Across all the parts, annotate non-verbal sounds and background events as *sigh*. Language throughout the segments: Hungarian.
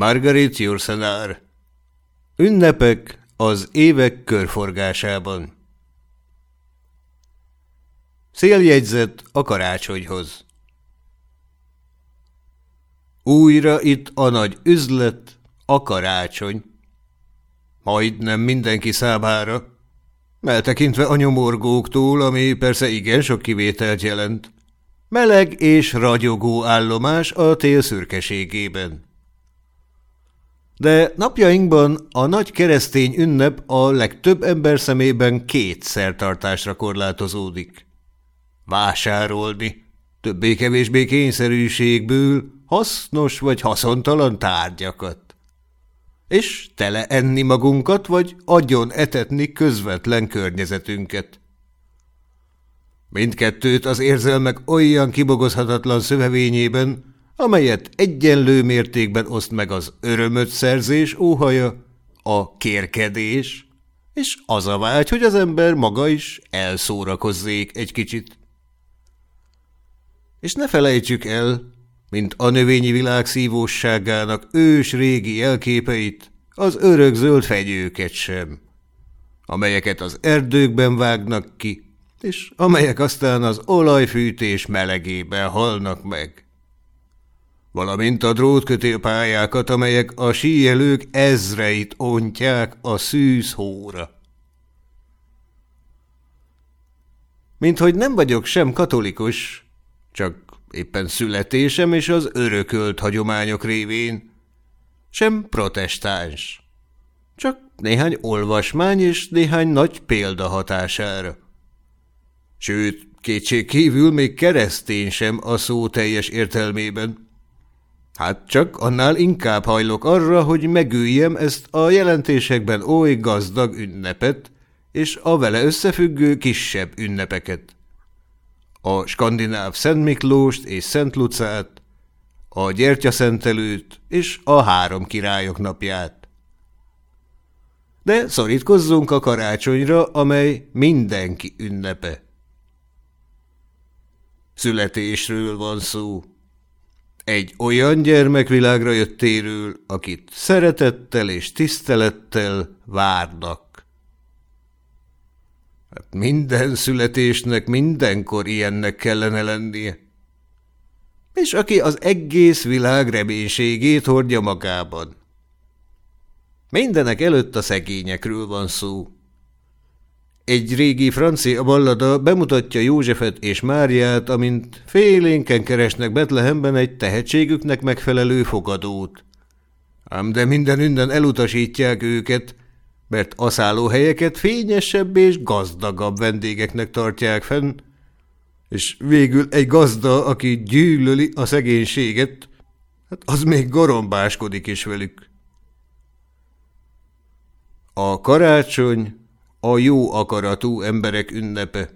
Margaret Jursenár Ünnepek az évek körforgásában Széljegyzet a karácsonyhoz Újra itt a nagy üzlet, a karácsony. Majdnem mindenki számára, eltekintve a nyomorgóktól, ami persze igen sok kivételt jelent. Meleg és ragyogó állomás a tél szürkeségében. De napjainkban a nagy keresztény ünnep a legtöbb ember szemében két szertartásra korlátozódik. Vásárolni, többé-kevésbé kényszerűségből hasznos vagy haszontalan tárgyakat. És tele enni magunkat, vagy agyon etetni közvetlen környezetünket. Mindkettőt az érzelmek olyan kibogozhatatlan szövevényében, amelyet egyenlő mértékben oszt meg az örömöt szerzés óhaja, a kérkedés, és az a vágy, hogy az ember maga is elszórakozzék egy kicsit. És ne felejtsük el, mint a növényi világ szívósságának ős régi jelképeit, az örök zöld fegyőket sem, amelyeket az erdőkben vágnak ki, és amelyek aztán az olajfűtés melegében halnak meg. Valamint a drótkötélpályákat, amelyek a síjelők ezreit ontják a szűz hóra. Mint hogy nem vagyok sem katolikus, csak éppen születésem és az örökölt hagyományok révén, sem protestáns, csak néhány olvasmány és néhány nagy példa hatására. Sőt, kétség kívül még keresztény sem a szó teljes értelmében. Hát csak annál inkább hajlok arra, hogy megüljem ezt a jelentésekben oly gazdag ünnepet, és a vele összefüggő kisebb ünnepeket a skandináv Szent Miklóst és Szent Lucát, a gyertyaszentelőt és a három királyok napját. De szorítkozzunk a karácsonyra, amely mindenki ünnepe. Születésről van szó. Egy olyan gyermekvilágra jöttéről, akit szeretettel és tisztelettel várnak. Hát minden születésnek mindenkor ilyennek kellene lennie. És aki az egész világ reménységét hordja magában. Mindenek előtt a szegényekről van szó. Egy régi francia ballada bemutatja Józsefet és Máriát, amint félénken keresnek Betlehemben egy tehetségüknek megfelelő fogadót. Ám de minden ünnen elutasítják őket, mert a szállóhelyeket fényesebb és gazdagabb vendégeknek tartják fenn, és végül egy gazda, aki gyűlöli a szegénységet, hát az még gorombáskodik is velük. A karácsony a jó akaratú emberek ünnepe.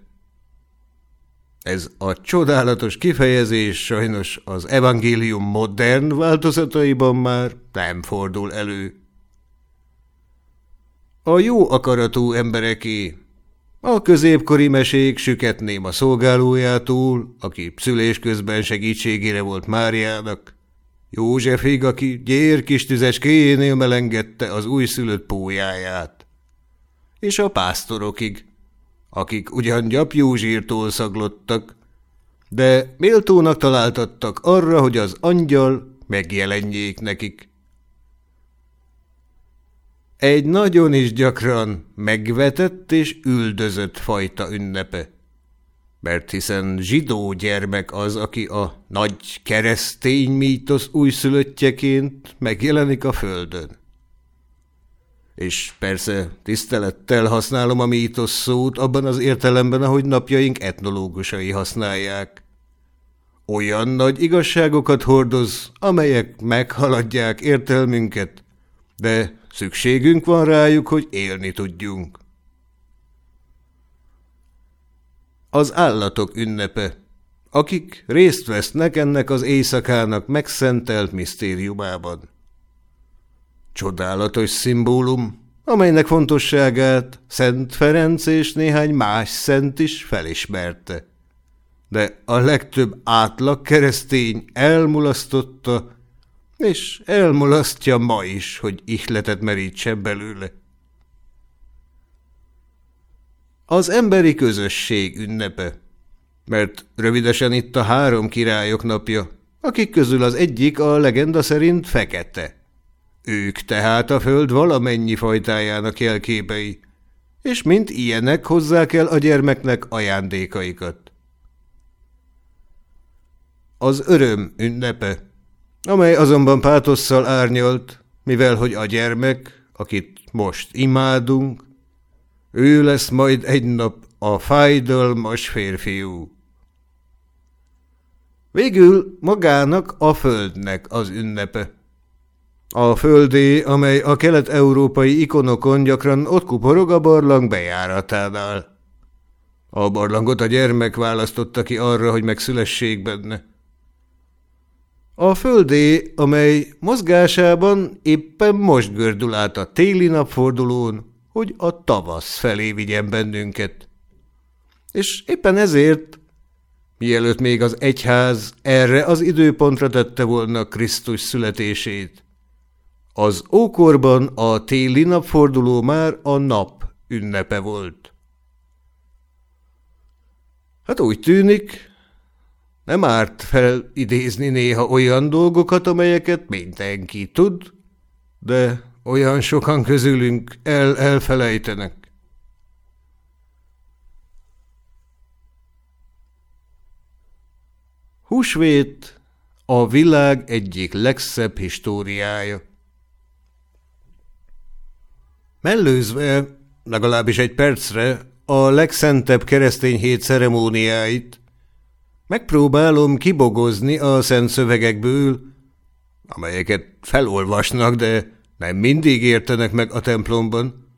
Ez a csodálatos kifejezés sajnos az evangélium modern változataiban már nem fordul elő. A jó akaratú embereké. A középkori mesék süketném a szolgálójától, aki szülés közben segítségére volt Máriának, Józsefig, aki gyér kis tüzeskéjénél melengedte az újszülött pójáját, és a pásztorokig, akik ugyan gyapjú zsírtól szaglottak, de méltónak találtattak arra, hogy az angyal megjelenjék nekik egy nagyon is gyakran megvetett és üldözött fajta ünnepe. Mert hiszen zsidó gyermek az, aki a nagy keresztény mítosz újszülöttjeként megjelenik a földön. És persze tisztelettel használom a mítosz szót abban az értelemben, ahogy napjaink etnológusai használják. Olyan nagy igazságokat hordoz, amelyek meghaladják értelmünket, de Szükségünk van rájuk, hogy élni tudjunk. Az állatok ünnepe, akik részt vesznek ennek az éjszakának megszentelt misztériumában. Csodálatos szimbólum, amelynek fontosságát Szent Ferenc és néhány más szent is felismerte. De a legtöbb átlag keresztény elmulasztotta, és elmulasztja ma is, hogy ihletet merítsen belőle. Az emberi közösség ünnepe, mert rövidesen itt a három királyok napja, akik közül az egyik a legenda szerint fekete. Ők tehát a föld valamennyi fajtájának jelképei, és mint ilyenek hozzák el a gyermeknek ajándékaikat. Az öröm ünnepe, amely azonban pátosszal árnyalt, mivel hogy a gyermek, akit most imádunk, ő lesz majd egy nap a fájdalmas férfiú. Végül magának a földnek az ünnepe. A földé, amely a kelet-európai ikonokon gyakran ott kuporog a barlang bejáratánál. A barlangot a gyermek választotta ki arra, hogy megszülessék benne. A földé, amely mozgásában éppen most gördül át a téli napfordulón, hogy a tavasz felé vigyen bennünket. És éppen ezért, mielőtt még az egyház erre az időpontra tette volna Krisztus születését, az ókorban a téli napforduló már a nap ünnepe volt. Hát úgy tűnik, nem árt felidézni néha olyan dolgokat, amelyeket mindenki tud, de olyan sokan közülünk el-elfelejtenek. Húsvét a világ egyik legszebb históriája. Mellőzve, legalábbis egy percre, a legszentebb keresztény hét ceremóniáit, megpróbálom kibogozni a szent szövegekből, amelyeket felolvasnak, de nem mindig értenek meg a templomban,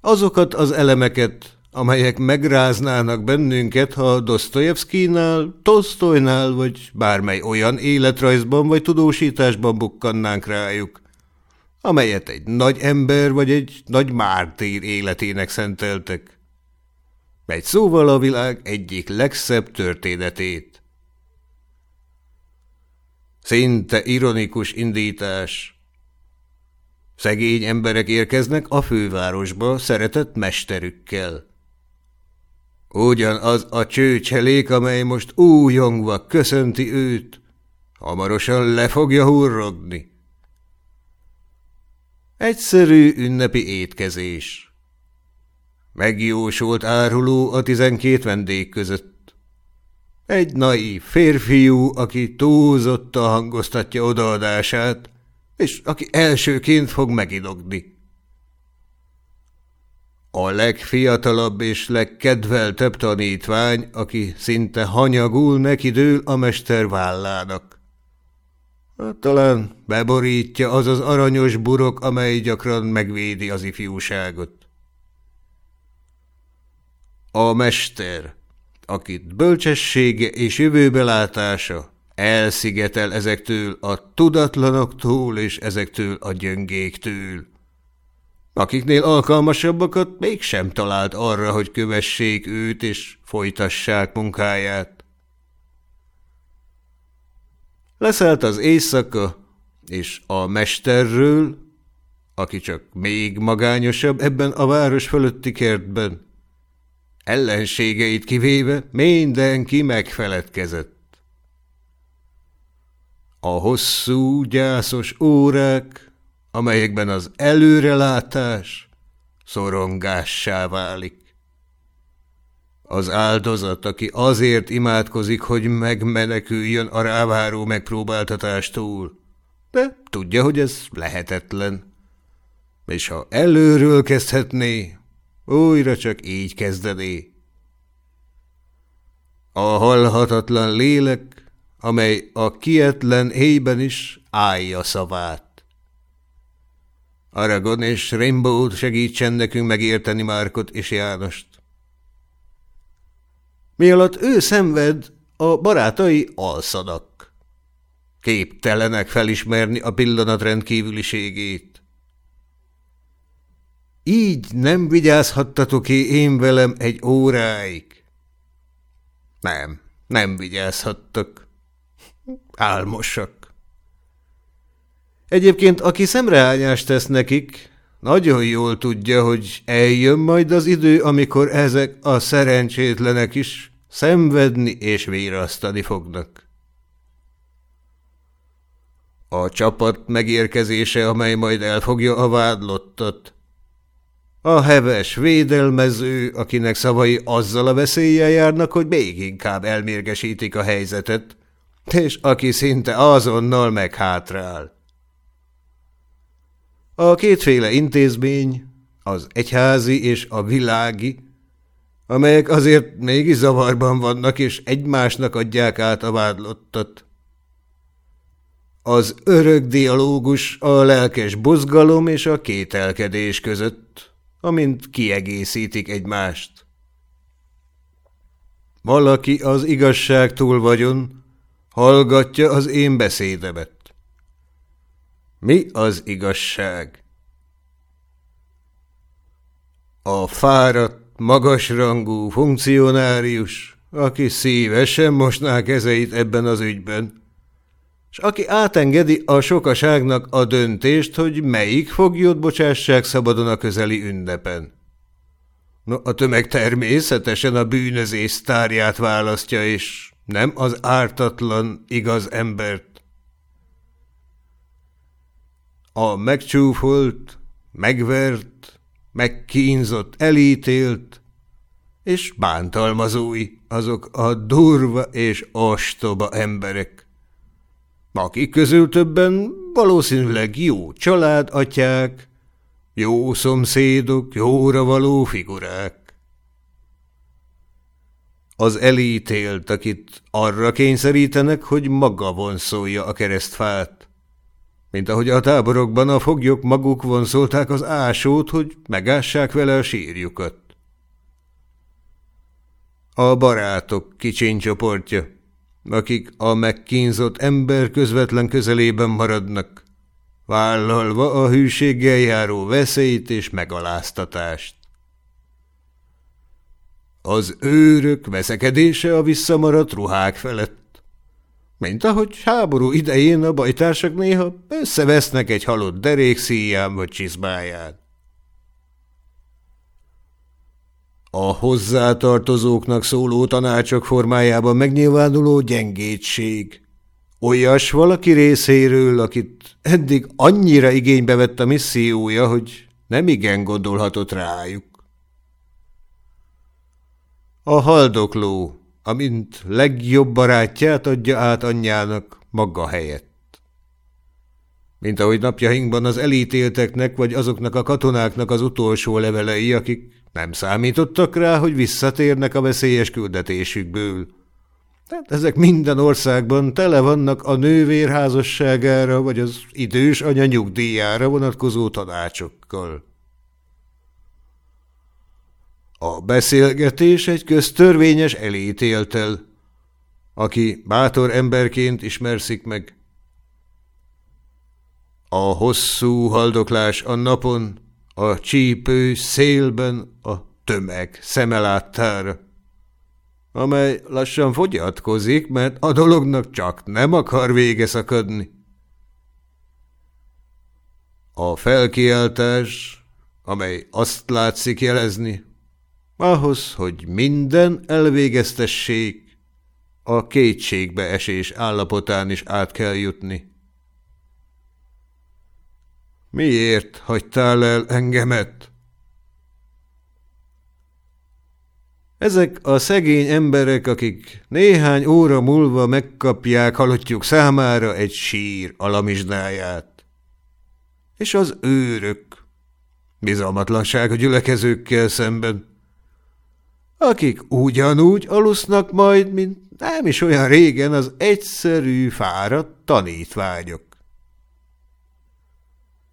azokat az elemeket, amelyek megráznának bennünket, ha Dostoyevskijnál, Tolstoynál vagy bármely olyan életrajzban vagy tudósításban bukkannánk rájuk, amelyet egy nagy ember vagy egy nagy mártír életének szenteltek. Egy szóval a világ egyik legszebb történetét. Szinte ironikus indítás. Szegény emberek érkeznek a fővárosba szeretett mesterükkel. Ugyanaz a csőcselék, amely most újongva köszönti őt, hamarosan le fogja hurrogni. Egyszerű ünnepi étkezés. Megjósolt áruló a tizenkét vendég között. Egy naív férfiú, aki túlzotta hangoztatja odaadását, és aki elsőként fog megidogni. A legfiatalabb és legkedveltebb tanítvány, aki szinte hanyagul neki dől a mester vállának. Talán beborítja az az aranyos burok, amely gyakran megvédi az ifjúságot. A mester, akit bölcsessége és jövőbelátása elszigetel ezektől a tudatlanoktól és ezektől a gyöngéktől akiknél alkalmasabbakat mégsem talált arra, hogy kövessék őt és folytassák munkáját. Leszállt az éjszaka, és a mesterről, aki csak még magányosabb ebben a város fölötti kertben, ellenségeit kivéve mindenki megfeledkezett. A hosszú, gyászos órák, amelyekben az előrelátás szorongássá válik. Az áldozat, aki azért imádkozik, hogy megmeneküljön a ráváró megpróbáltatástól, de tudja, hogy ez lehetetlen. És ha előről kezdhetné, újra csak így kezdené. A halhatatlan lélek, amely a kietlen éjben is állja szavát. Aragon és Rainbow segítsen nekünk megérteni Márkot és Jánost. Mi alatt ő szenved, a barátai alszadak. Képtelenek felismerni a pillanat rendkívüliségét. Így nem vigyázhattatok én velem egy óráig? Nem, nem vigyázhattak. Álmosak. Egyébként, aki szemreányást tesz nekik, nagyon jól tudja, hogy eljön majd az idő, amikor ezek a szerencsétlenek is szenvedni és vérasztani fognak. A csapat megérkezése, amely majd elfogja a vádlottat. A heves védelmező, akinek szavai azzal a veszéllyel járnak, hogy még inkább elmérgesítik a helyzetet, és aki szinte azonnal meghátrál. A kétféle intézmény, az egyházi és a világi, amelyek azért mégis zavarban vannak, és egymásnak adják át a vádlottat. Az örök dialógus a lelkes buzgalom és a kételkedés között, amint kiegészítik egymást. Valaki az igazságtól vagyon, hallgatja az én beszédemet. Mi az igazság? A fáradt, magasrangú funkcionárius, aki szívesen mosná kezeit ebben az ügyben, és aki átengedi a sokaságnak a döntést, hogy melyik foglyot bocsássák szabadon a közeli ünnepen. No, a tömeg természetesen a bűnözés sztárját választja, és nem az ártatlan, igaz embert. A megcsúfolt, megvert, megkínzott, elítélt, és bántalmazói azok a durva és ostoba emberek, akik közül többen valószínűleg jó családatyák, jó szomszédok, jóra való figurák. Az elítélt, akit arra kényszerítenek, hogy maga vonszolja a keresztfát. Mint ahogy a táborokban a foglyok maguk vonszolták az ásót, hogy megássák vele a sírjukat. A barátok kicsiny csoportja, akik a megkínzott ember közvetlen közelében maradnak, vállalva a hűséggel járó veszélyt és megaláztatást. Az őrök veszekedése a visszamaradt ruhák felett. Mint ahogy háború idején a bajtársak néha összevesznek egy halott derék szíján vagy csizmáján. A hozzátartozóknak szóló tanácsok formájában megnyilvánuló gyengétség. Olyas valaki részéről, akit eddig annyira igénybe vett a missziója, hogy nem igen gondolhatott rájuk. A haldokló, amint legjobb barátját adja át anyjának maga helyett. Mint ahogy napjainkban az elítélteknek vagy azoknak a katonáknak az utolsó levelei, akik nem számítottak rá, hogy visszatérnek a veszélyes küldetésükből. Tehát ezek minden országban tele vannak a nővérházasságára vagy az idős anya nyugdíjára vonatkozó tanácsokkal. A beszélgetés egy köztörvényes elítéltel, aki bátor emberként ismerszik meg. A hosszú haldoklás a napon, a csípő szélben, a tömeg szemeláttára, amely lassan fogyatkozik, mert a dolognak csak nem akar vége szakadni. A felkiáltás, amely azt látszik jelezni, ahhoz, hogy minden elvégeztessék, a kétségbe esés állapotán is át kell jutni. Miért hagytál el engemet? Ezek a szegény emberek, akik néhány óra múlva megkapják halottjuk számára egy sír alamizsdáját. És az őrök, bizalmatlanság a gyülekezőkkel szemben akik ugyanúgy alusznak majd, mint nem is olyan régen az egyszerű, fáradt tanítványok.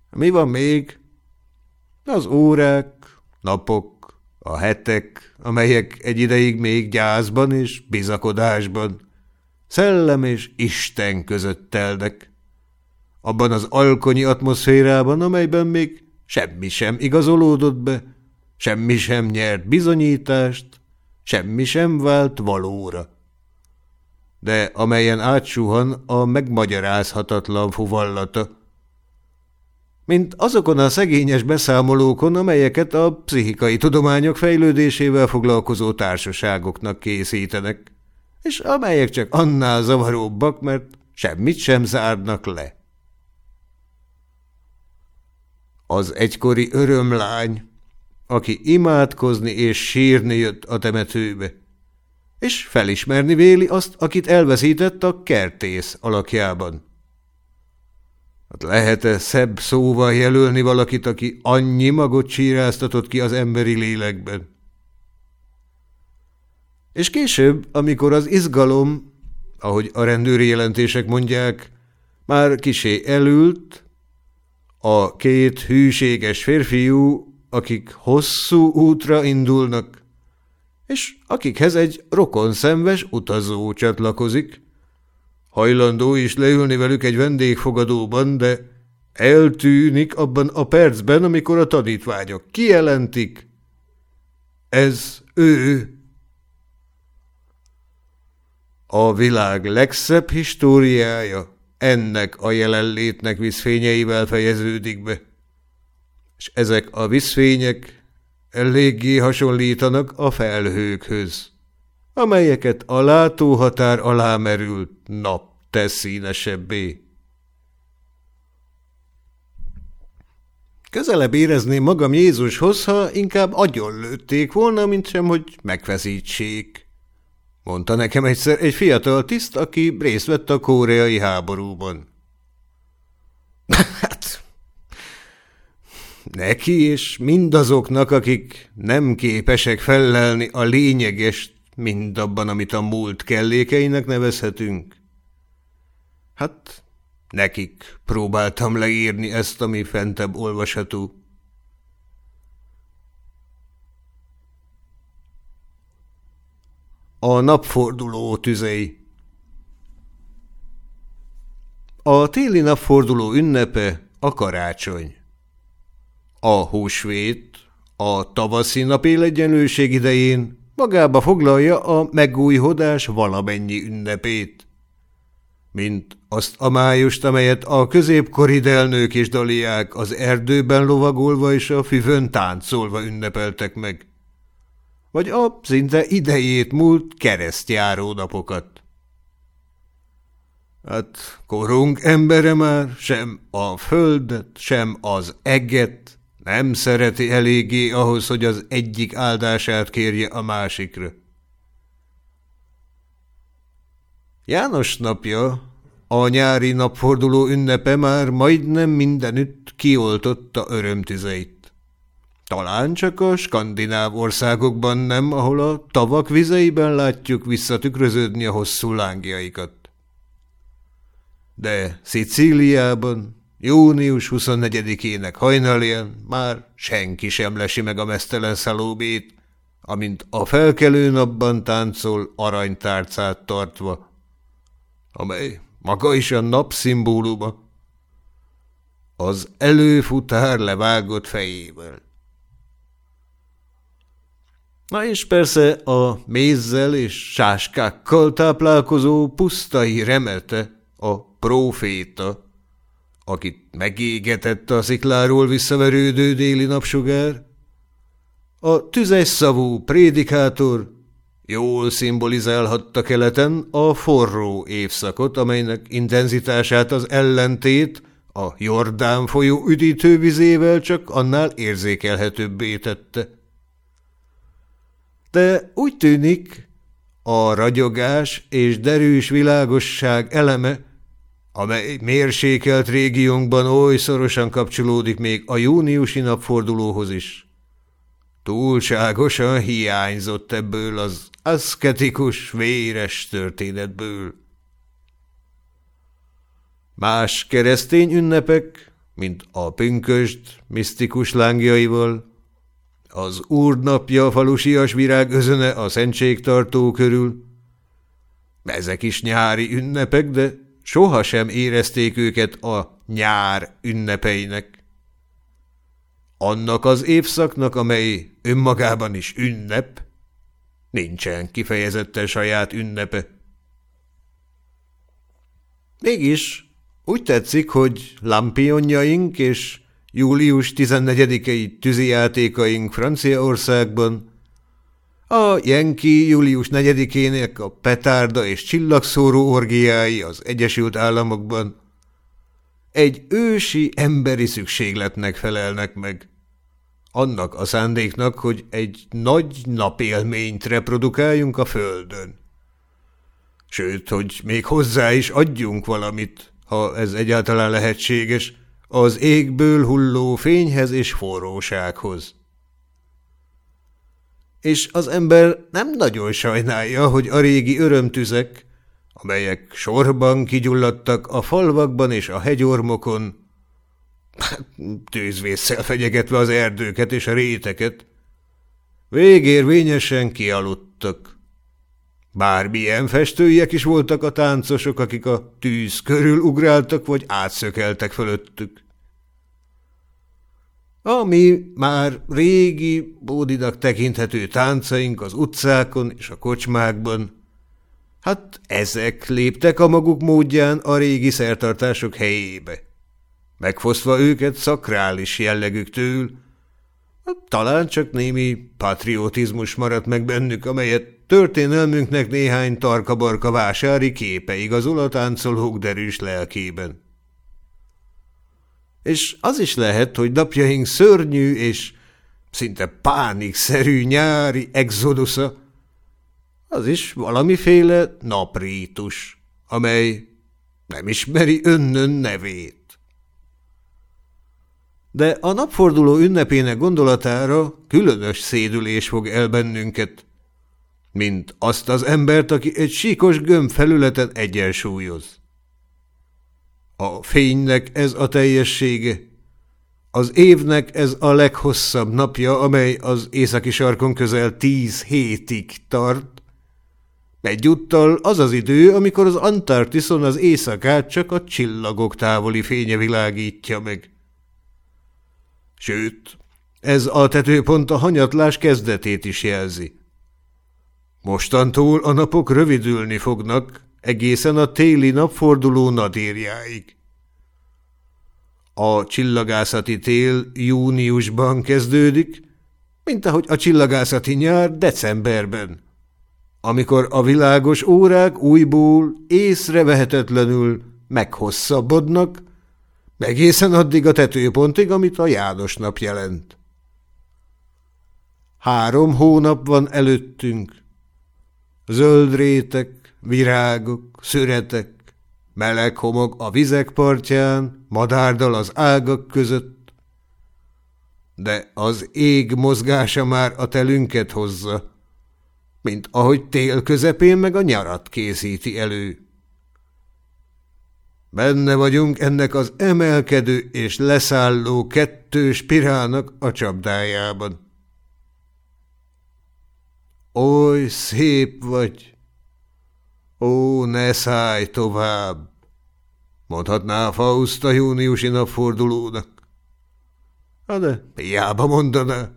Mi van még? Az órák, napok, a hetek, amelyek egy ideig még gyászban és bizakodásban, szellem és Isten között telnek. Abban az alkonyi atmoszférában, amelyben még semmi sem igazolódott be, semmi sem nyert bizonyítást, semmi sem vált valóra. De amelyen átsuhan a megmagyarázhatatlan fuvallata, mint azokon a szegényes beszámolókon, amelyeket a pszichikai tudományok fejlődésével foglalkozó társaságoknak készítenek, és amelyek csak annál zavaróbbak, mert semmit sem zárnak le. Az egykori örömlány, aki imádkozni és sírni jött a temetőbe, és felismerni véli azt, akit elveszített a kertész alakjában. Hát lehet-e szebb szóval jelölni valakit, aki annyi magot csíráztatott ki az emberi lélekben? És később, amikor az izgalom, ahogy a rendőri jelentések mondják, már kisé elült, a két hűséges férfiú, akik hosszú útra indulnak, és akikhez egy rokonszenves utazó csatlakozik, Hajlandó is leülni velük egy vendégfogadóban, de eltűnik abban a percben, amikor a tanítványok kijelentik. Ez ő. A világ legszebb históriája ennek a jelenlétnek viszfényeivel fejeződik be. És ezek a viszfények eléggé hasonlítanak a felhőkhöz amelyeket a látóhatár alá merült nap tesz színesebbé. Közelebb érezném magam Jézushoz, ha inkább agyon lőtték volna, mint sem, hogy megfeszítsék. Mondta nekem egyszer egy fiatal tiszt, aki részt vett a koreai háborúban. *laughs* Hát, neki és mindazoknak, akik nem képesek felelni a lényeges mind abban, amit a múlt kellékeinek nevezhetünk. Hát, nekik próbáltam leírni ezt, ami fentebb olvasható. A napforduló tüzei A téli napforduló ünnepe a karácsony. A húsvét, a tavaszi napélegyenlőség idején magába foglalja a megújhodás valamennyi ünnepét. Mint azt a májust, amelyet a középkori delnők és daliák az erdőben lovagolva és a füvön táncolva ünnepeltek meg. Vagy a szinte idejét múlt keresztjáró napokat. Hát korunk embere már sem a földet, sem az eget, nem szereti eléggé ahhoz, hogy az egyik áldását kérje a másikra. János napja, a nyári napforduló ünnepe már majdnem mindenütt kioltotta örömtüzeit. Talán csak a skandináv országokban nem, ahol a tavak vizeiben látjuk visszatükröződni a hosszú lángjaikat. De Szicíliában, Június 24-ének hajnalján már senki sem lesi meg a mesztelen szalóbét, amint a felkelő napban táncol aranytárcát tartva, amely maga is a nap szimbóluma, az előfutár levágott fejével. Na és persze a mézzel és sáskákkal táplálkozó pusztai remete, a próféta, akit megégetett a szikláról visszaverődő déli napsugár, a tüzes szavú prédikátor jól szimbolizálhatta keleten a forró évszakot, amelynek intenzitását az ellentét a Jordán folyó üdítővizével csak annál érzékelhetőbbé tette. De úgy tűnik, a ragyogás és derűs világosság eleme amely mérsékelt régiónkban oly szorosan kapcsolódik még a júniusi napfordulóhoz is. Túlságosan hiányzott ebből az aszketikus, véres történetből. Más keresztény ünnepek, mint a pünköst misztikus lángjaival, az úrnapja falusias virág özöne a szentségtartó körül, ezek is nyári ünnepek, de sohasem érezték őket a nyár ünnepeinek. Annak az évszaknak, amely önmagában is ünnep, nincsen kifejezetten saját ünnepe. Mégis úgy tetszik, hogy lampionjaink és július 14-i tűzijátékaink Franciaországban, a Jenki július 4-ének a petárda és csillagszóró orgiái az Egyesült Államokban egy ősi emberi szükségletnek felelnek meg. Annak a szándéknak, hogy egy nagy napélményt reprodukáljunk a Földön. Sőt, hogy még hozzá is adjunk valamit, ha ez egyáltalán lehetséges, az égből hulló fényhez és forrósághoz és az ember nem nagyon sajnálja, hogy a régi örömtüzek, amelyek sorban kigyulladtak a falvakban és a hegyormokon, tűzvészsel fegyegetve az erdőket és a réteket, végérvényesen kialudtak. Bármilyen festőiek is voltak a táncosok, akik a tűz körül ugráltak vagy átszökeltek fölöttük. Ami már régi, bódinak tekinthető táncaink az utcákon és a kocsmákban, hát ezek léptek a maguk módján a régi szertartások helyébe, megfosztva őket szakrális jellegüktől, talán csak némi patriotizmus maradt meg bennük, amelyet történelmünknek néhány tarkabarka vásári képe igazol a táncolók derűs lelkében és az is lehet, hogy napjaink szörnyű és szinte pánikszerű nyári exodusza, az is valamiféle naprítus, amely nem ismeri önnön nevét. De a napforduló ünnepének gondolatára különös szédülés fog el bennünket, mint azt az embert, aki egy síkos gömb felületen egyensúlyoz. A fénynek ez a teljessége. Az évnek ez a leghosszabb napja, amely az északi sarkon közel tíz hétig tart. Egyúttal az az idő, amikor az Antarktiszon az éjszakát csak a csillagok távoli fénye világítja meg. Sőt, ez a tetőpont a hanyatlás kezdetét is jelzi. Mostantól a napok rövidülni fognak, egészen a téli napforduló nadírjáig. A csillagászati tél júniusban kezdődik, mint ahogy a csillagászati nyár decemberben, amikor a világos órák újból észrevehetetlenül meghosszabbodnak, egészen addig a tetőpontig, amit a János nap jelent. Három hónap van előttünk. Zöld rétek, virágok, szüretek, meleg homok a vizek partján, madárdal az ágak között. De az ég mozgása már a telünket hozza, mint ahogy tél közepén meg a nyarat készíti elő. Benne vagyunk ennek az emelkedő és leszálló kettő spirálnak a csapdájában. Oly szép vagy! Ó, ne szállj tovább! Mondhatná Faust a júniusi napfordulónak. Ha de hiába mondaná.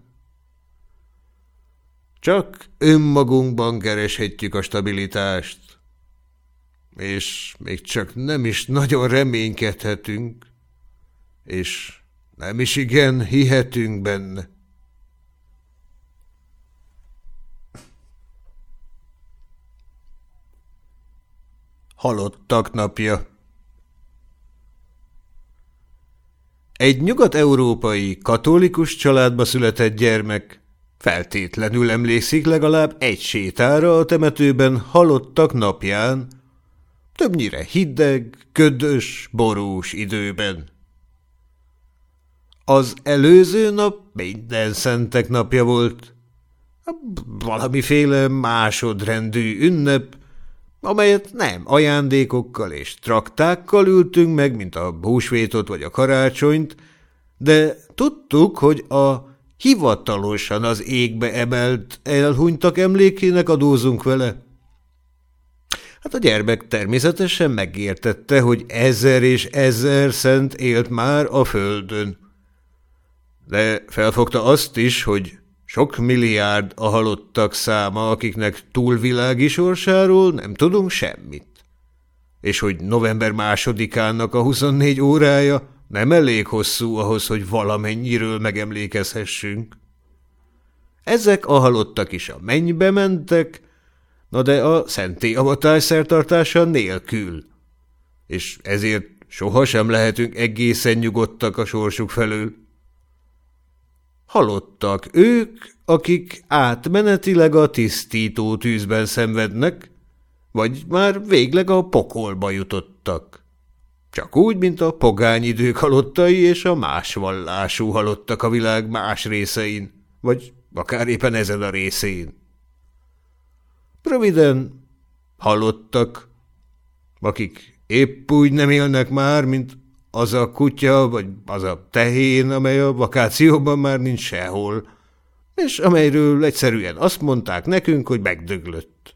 Csak önmagunkban kereshetjük a stabilitást, és még csak nem is nagyon reménykedhetünk, és nem is igen hihetünk benne. Halottak napja. Egy nyugat-európai katolikus családba született gyermek feltétlenül emlékszik legalább egy sétára a temetőben halottak napján, többnyire hideg, ködös, borús időben. Az előző nap minden szentek napja volt. Valamiféle másodrendű ünnep, amelyet nem ajándékokkal és traktákkal ültünk meg, mint a húsvétot vagy a karácsonyt, de tudtuk, hogy a hivatalosan az égbe emelt elhunytak emlékének adózunk vele. Hát a gyermek természetesen megértette, hogy ezer és ezer szent élt már a földön. De felfogta azt is, hogy sok milliárd a halottak száma, akiknek túlvilági sorsáról nem tudunk semmit. És hogy november másodikának a 24 órája nem elég hosszú ahhoz, hogy valamennyiről megemlékezhessünk. Ezek a halottak is a mennybe mentek, na de a szenté avatás szertartása nélkül. És ezért sohasem lehetünk egészen nyugodtak a sorsuk felől. Halottak ők, akik átmenetileg a tisztító tűzben szenvednek, vagy már végleg a pokolba jutottak. Csak úgy, mint a pogány idők halottai és a más vallású halottak a világ más részein, vagy akár éppen ezen a részén. Röviden halottak, akik épp úgy nem élnek már, mint az a kutya, vagy az a tehén, amely a vakációban már nincs sehol, és amelyről egyszerűen azt mondták nekünk, hogy megdöglött.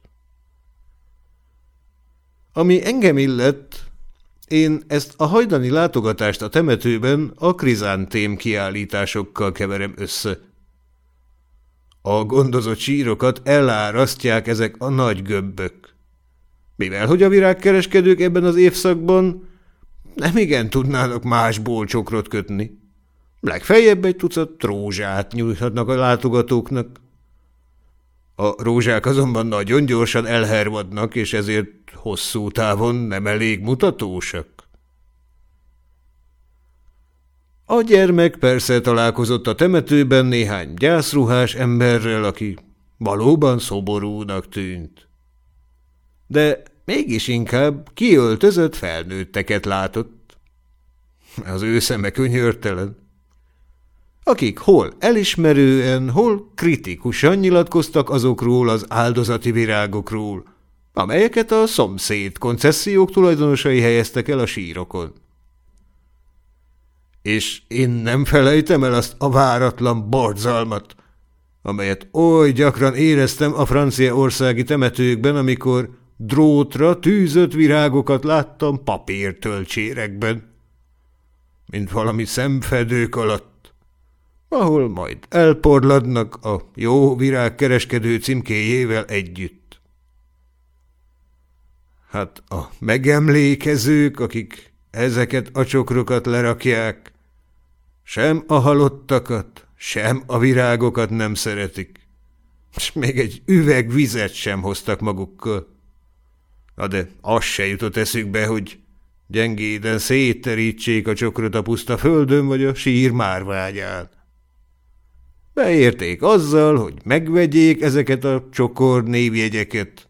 Ami engem illet, én ezt a hajdani látogatást a temetőben a krizántém kiállításokkal keverem össze. A gondozott sírokat elárasztják ezek a nagy göbbök. Mivel hogy a virágkereskedők ebben az évszakban nem igen tudnának más bolcsokrot kötni. Legfeljebb egy tucat rózsát nyújthatnak a látogatóknak. A rózsák azonban nagyon gyorsan elhervadnak, és ezért hosszú távon nem elég mutatósak. A gyermek persze találkozott a temetőben néhány gyászruhás emberrel, aki valóban szoborúnak tűnt. De mégis inkább kiöltözött felnőtteket látott. Az ő szeme könyörtelen. Akik hol elismerően, hol kritikusan nyilatkoztak azokról az áldozati virágokról, amelyeket a szomszéd koncesziók tulajdonosai helyeztek el a sírokon. És én nem felejtem el azt a váratlan borzalmat, amelyet oly gyakran éreztem a franciaországi temetőkben, amikor drótra tűzött virágokat láttam papírtölcsérekben, mint valami szemfedők alatt, ahol majd elporladnak a jó virágkereskedő címkéjével együtt. Hát a megemlékezők, akik ezeket a csokrokat lerakják, sem a halottakat, sem a virágokat nem szeretik, és még egy üveg vizet sem hoztak magukkal. Na de az se jutott eszükbe, hogy gyengéden szétterítsék a csokrot a puszta földön vagy a sír márvágyán. Beérték azzal, hogy megvegyék ezeket a csokor névjegyeket.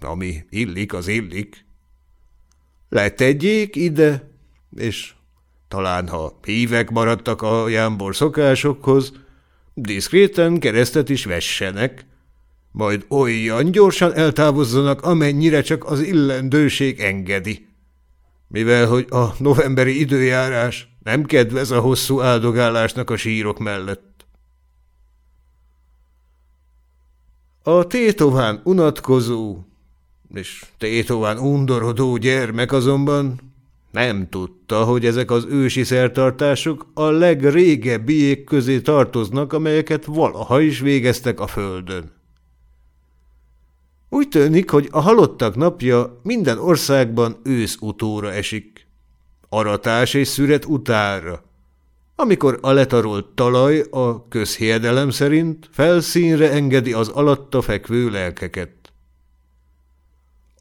Ami illik, az illik. Letegyék ide, és talán ha hívek maradtak a jámbor szokásokhoz, diszkréten keresztet is vessenek, majd olyan gyorsan eltávozzanak, amennyire csak az illendőség engedi. Mivel, hogy a novemberi időjárás nem kedvez a hosszú áldogálásnak a sírok mellett. A tétován unatkozó és tétován undorodó gyermek azonban nem tudta, hogy ezek az ősi szertartások a legrégebbiek közé tartoznak, amelyeket valaha is végeztek a földön. Úgy tűnik, hogy a halottak napja minden országban ősz utóra esik. Aratás és szüret utára. Amikor a letarolt talaj a közhiedelem szerint felszínre engedi az alatta fekvő lelkeket.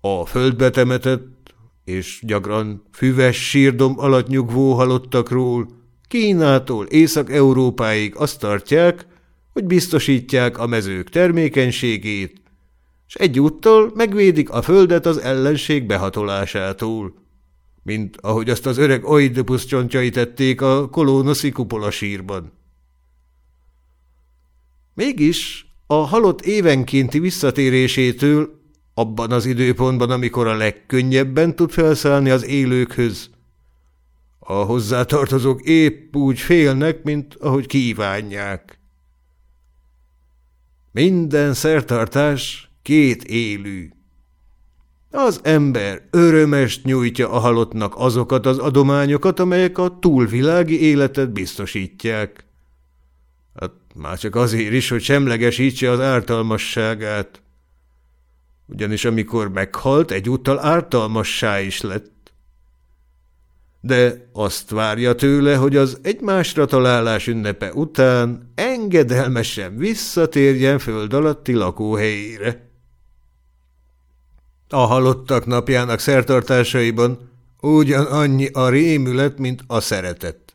A földbe temetett és gyakran füves sírdom alatt nyugvó halottakról Kínától Észak-Európáig azt tartják, hogy biztosítják a mezők termékenységét, és egyúttal megvédik a földet az ellenség behatolásától, mint ahogy azt az öreg Oidipus csontjai tették a kolónoszi kupola sírban. Mégis a halott évenkénti visszatérésétől abban az időpontban, amikor a legkönnyebben tud felszállni az élőkhöz, a hozzátartozók épp úgy félnek, mint ahogy kívánják. Minden szertartás két élő. Az ember örömest nyújtja a halottnak azokat az adományokat, amelyek a túlvilági életet biztosítják. Hát már csak azért is, hogy semlegesítse az ártalmasságát. Ugyanis amikor meghalt, egyúttal ártalmassá is lett. de azt várja tőle, hogy az egymásra találás ünnepe után engedelmesen visszatérjen föld alatti lakóhelyére. A halottak napjának szertartásaiban ugyan annyi a rémület, mint a szeretet.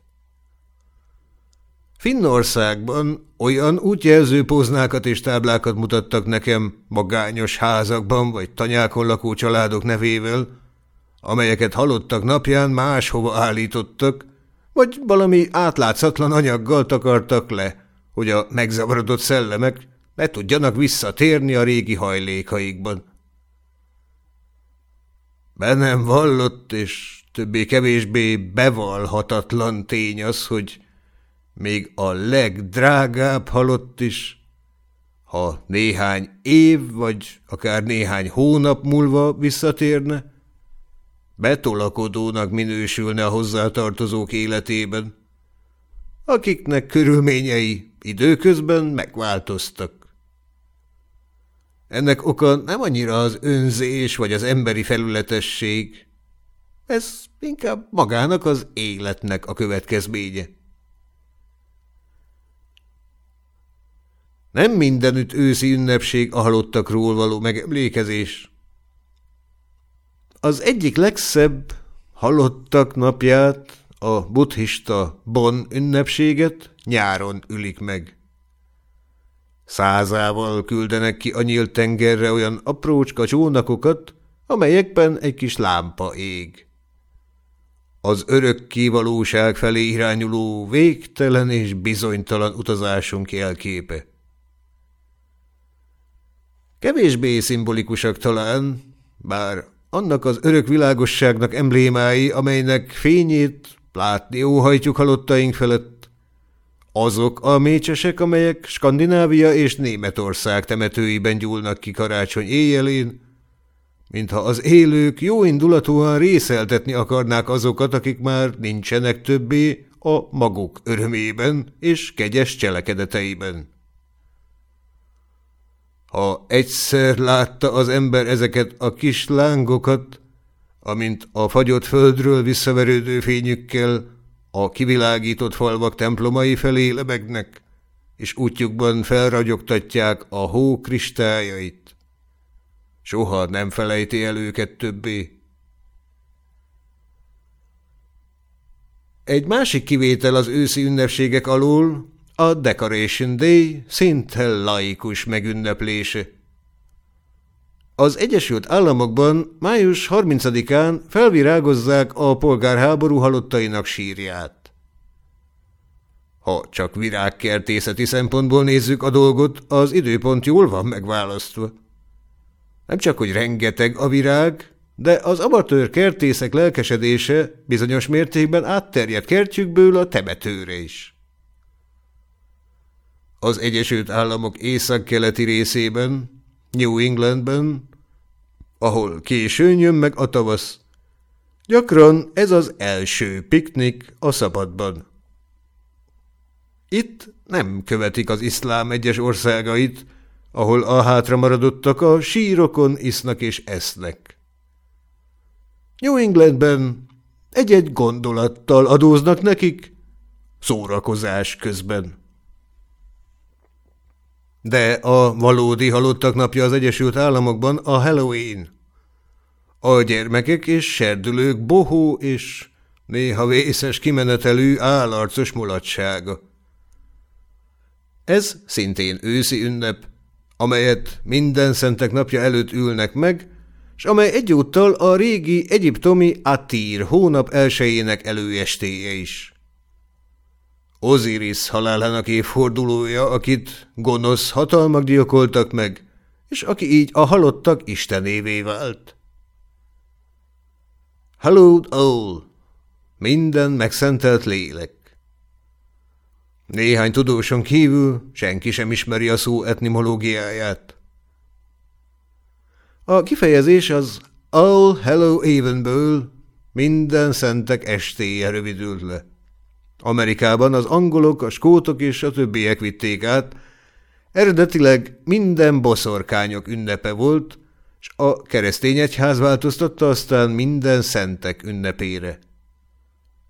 Finnországban olyan útjelző poznákat és táblákat mutattak nekem magányos házakban vagy tanyákon lakó családok nevével, amelyeket halottak napján máshova állítottak, vagy valami átlátszatlan anyaggal takartak le, hogy a megzavarodott szellemek ne tudjanak visszatérni a régi hajlékaikban. Bennem vallott és többé-kevésbé bevallhatatlan tény az, hogy még a legdrágább halott is, ha néhány év vagy akár néhány hónap múlva visszatérne, betolakodónak minősülne a hozzátartozók életében, akiknek körülményei időközben megváltoztak. Ennek oka nem annyira az önzés vagy az emberi felületesség, ez inkább magának az életnek a következménye. Nem mindenütt őszi ünnepség a halottakról való megemlékezés. Az egyik legszebb halottak napját, a buddhista Bon ünnepséget nyáron ülik meg. Százával küldenek ki a nyílt tengerre olyan aprócska csónakokat, amelyekben egy kis lámpa ég. Az örök kivalóság felé irányuló végtelen és bizonytalan utazásunk jelképe. Kevésbé szimbolikusak talán, bár annak az örök világosságnak emblémái, amelynek fényét látni óhajtjuk halottaink felett, azok a mécsesek, amelyek Skandinávia és Németország temetőiben gyúlnak ki karácsony éjjelén, mintha az élők jó indulatúan részeltetni akarnák azokat, akik már nincsenek többé a maguk örömében és kegyes cselekedeteiben. Ha egyszer látta az ember ezeket a kis lángokat, amint a fagyott földről visszaverődő fényükkel a kivilágított falvak templomai felé lebegnek, és útjukban felragyogtatják a hó kristályait. Soha nem felejti el őket többé. Egy másik kivétel az őszi ünnepségek alól a Decoration Day szinte laikus megünneplése. Az Egyesült Államokban május 30-án felvirágozzák a polgárháború halottainak sírját. Ha csak virágkertészeti szempontból nézzük a dolgot, az időpont jól van megválasztva. Nem csak, hogy rengeteg a virág, de az amatőr kertészek lelkesedése bizonyos mértékben átterjedt kertjükből a temetőre is. Az Egyesült Államok északkeleti részében, New Englandben, ahol későn jön meg a tavasz, gyakran ez az első piknik a szabadban. Itt nem követik az iszlám egyes országait, ahol a hátra maradottak a sírokon isznak és esznek. New Englandben egy-egy gondolattal adóznak nekik, szórakozás közben. De a valódi halottak napja az Egyesült Államokban a Halloween. A gyermekek és serdülők bohó és néha vészes kimenetelű állarcos mulatsága. Ez szintén őszi ünnep, amelyet minden szentek napja előtt ülnek meg, és amely egyúttal a régi egyiptomi Atír hónap elsőjének előestéje is. Osiris halálának évfordulója, akit gonosz hatalmak gyilkoltak meg, és aki így a halottak istenévé vált. Hallowed Owl, minden megszentelt lélek. Néhány tudóson kívül senki sem ismeri a szó etnimológiáját. A kifejezés az All Hello Evenből minden szentek estéje rövidült le. Amerikában az angolok, a skótok és a többiek vitték át. Eredetileg minden boszorkányok ünnepe volt, és a keresztény egyház változtatta aztán minden szentek ünnepére.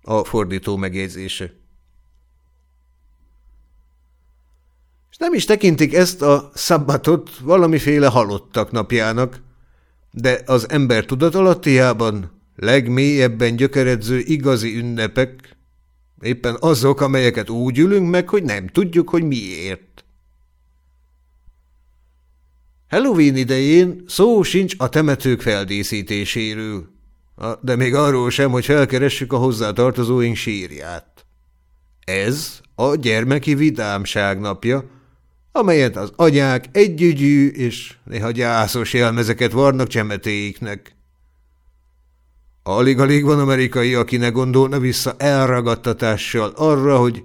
a fordító megjegyzése. És nem is tekintik ezt a szabbatot valamiféle halottak napjának, de az ember tudatalattiában legmélyebben gyökeredző igazi ünnepek, éppen azok, amelyeket úgy ülünk meg, hogy nem tudjuk, hogy miért. Halloween idején szó sincs a temetők feldíszítéséről, de még arról sem, hogy felkeressük a hozzátartozóink sírját. Ez a gyermeki vidámság napja, amelyet az anyák együgyű és néha gyászos jelmezeket varnak csemetéiknek. Alig-alig van amerikai, aki ne gondolna vissza elragadtatással arra, hogy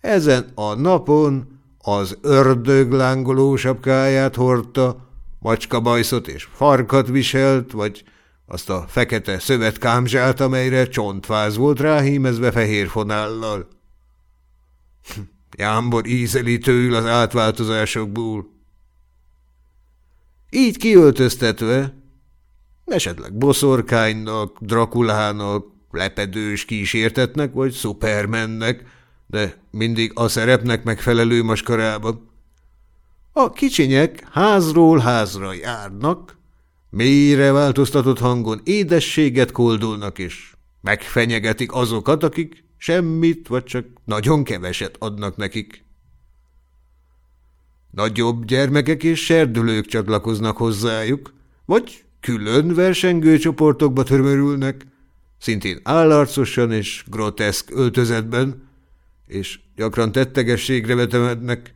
ezen a napon az ördög lángoló sapkáját hordta, macskabajszot és farkat viselt, vagy azt a fekete szövetkámzsát, amelyre csontváz volt ráhímezve fehér fonállal. Jámbor ízeli tőül az átváltozásokból. Így kiöltöztetve, esetleg boszorkánynak, drakulának, lepedős kísértetnek vagy szupermennek, de mindig a szerepnek megfelelő maskarában. A kicsinyek házról házra járnak, mélyre változtatott hangon édességet koldulnak, és megfenyegetik azokat, akik semmit vagy csak nagyon keveset adnak nekik. Nagyobb gyermekek és serdülők csatlakoznak hozzájuk, vagy külön versengő csoportokba törmörülnek, szintén állarcosan és groteszk öltözetben, és gyakran tettegességre vetemednek.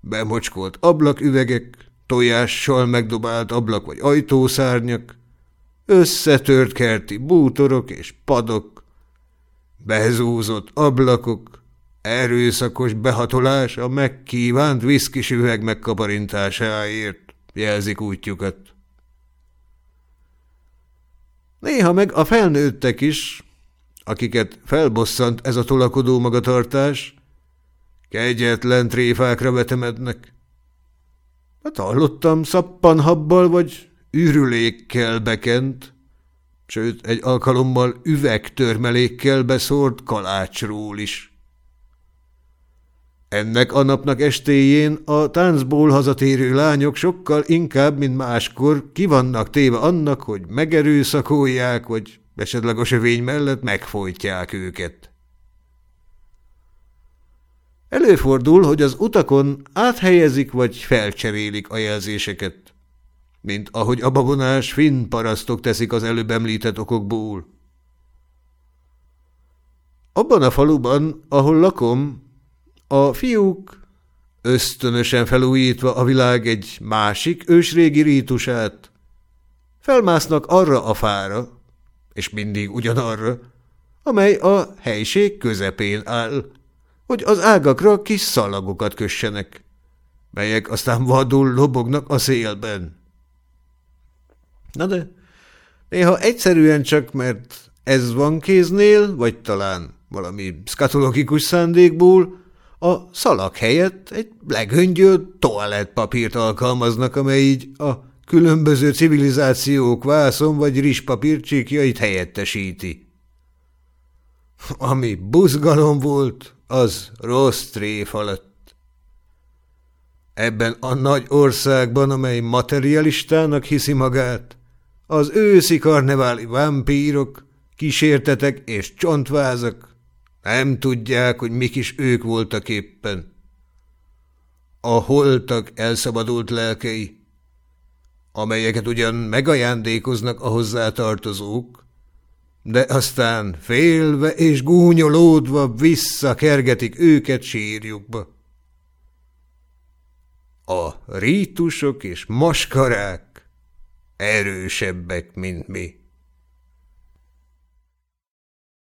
Bemocskolt ablaküvegek, tojással megdobált ablak vagy ajtószárnyak, összetört kerti bútorok és padok, bezúzott ablakok, erőszakos behatolás a megkívánt viszkis üveg megkaparintásáért jelzik útjukat. Néha meg a felnőttek is, akiket felbosszant ez a tolakodó magatartás, kegyetlen tréfákra vetemednek. Hát hallottam szappanhabbal vagy űrülékkel bekent, sőt egy alkalommal üvegtörmelékkel beszórt kalácsról is. Ennek a napnak estéjén a táncból hazatérő lányok sokkal inkább, mint máskor kivannak téve annak, hogy megerőszakolják, vagy esetleg a sövény mellett megfojtják őket. Előfordul, hogy az utakon áthelyezik vagy felcserélik a jelzéseket, mint ahogy a babonás finn parasztok teszik az előbb említett okokból. Abban a faluban, ahol lakom, a fiúk, ösztönösen felújítva a világ egy másik ősrégi rítusát, felmásznak arra a fára, és mindig ugyanarra, amely a helység közepén áll, hogy az ágakra kis szalagokat kössenek, melyek aztán vadul lobognak a szélben. Na de néha egyszerűen csak, mert ez van kéznél, vagy talán valami szkatologikus szándékból, a szalag helyett egy legöngyölt toalettpapírt alkalmaznak, amely így a különböző civilizációk vászon vagy rizspapír csíkjait helyettesíti. Ami buzgalom volt, az rossz tréf alatt. Ebben a nagy országban, amely materialistának hiszi magát, az őszi karneváli vámpírok, kísértetek és csontvázak nem tudják, hogy mik is ők voltak éppen. A holtak elszabadult lelkei, amelyeket ugyan megajándékoznak a hozzátartozók, de aztán félve és gúnyolódva visszakergetik őket sírjukba. A rítusok és maskarák erősebbek, mint mi.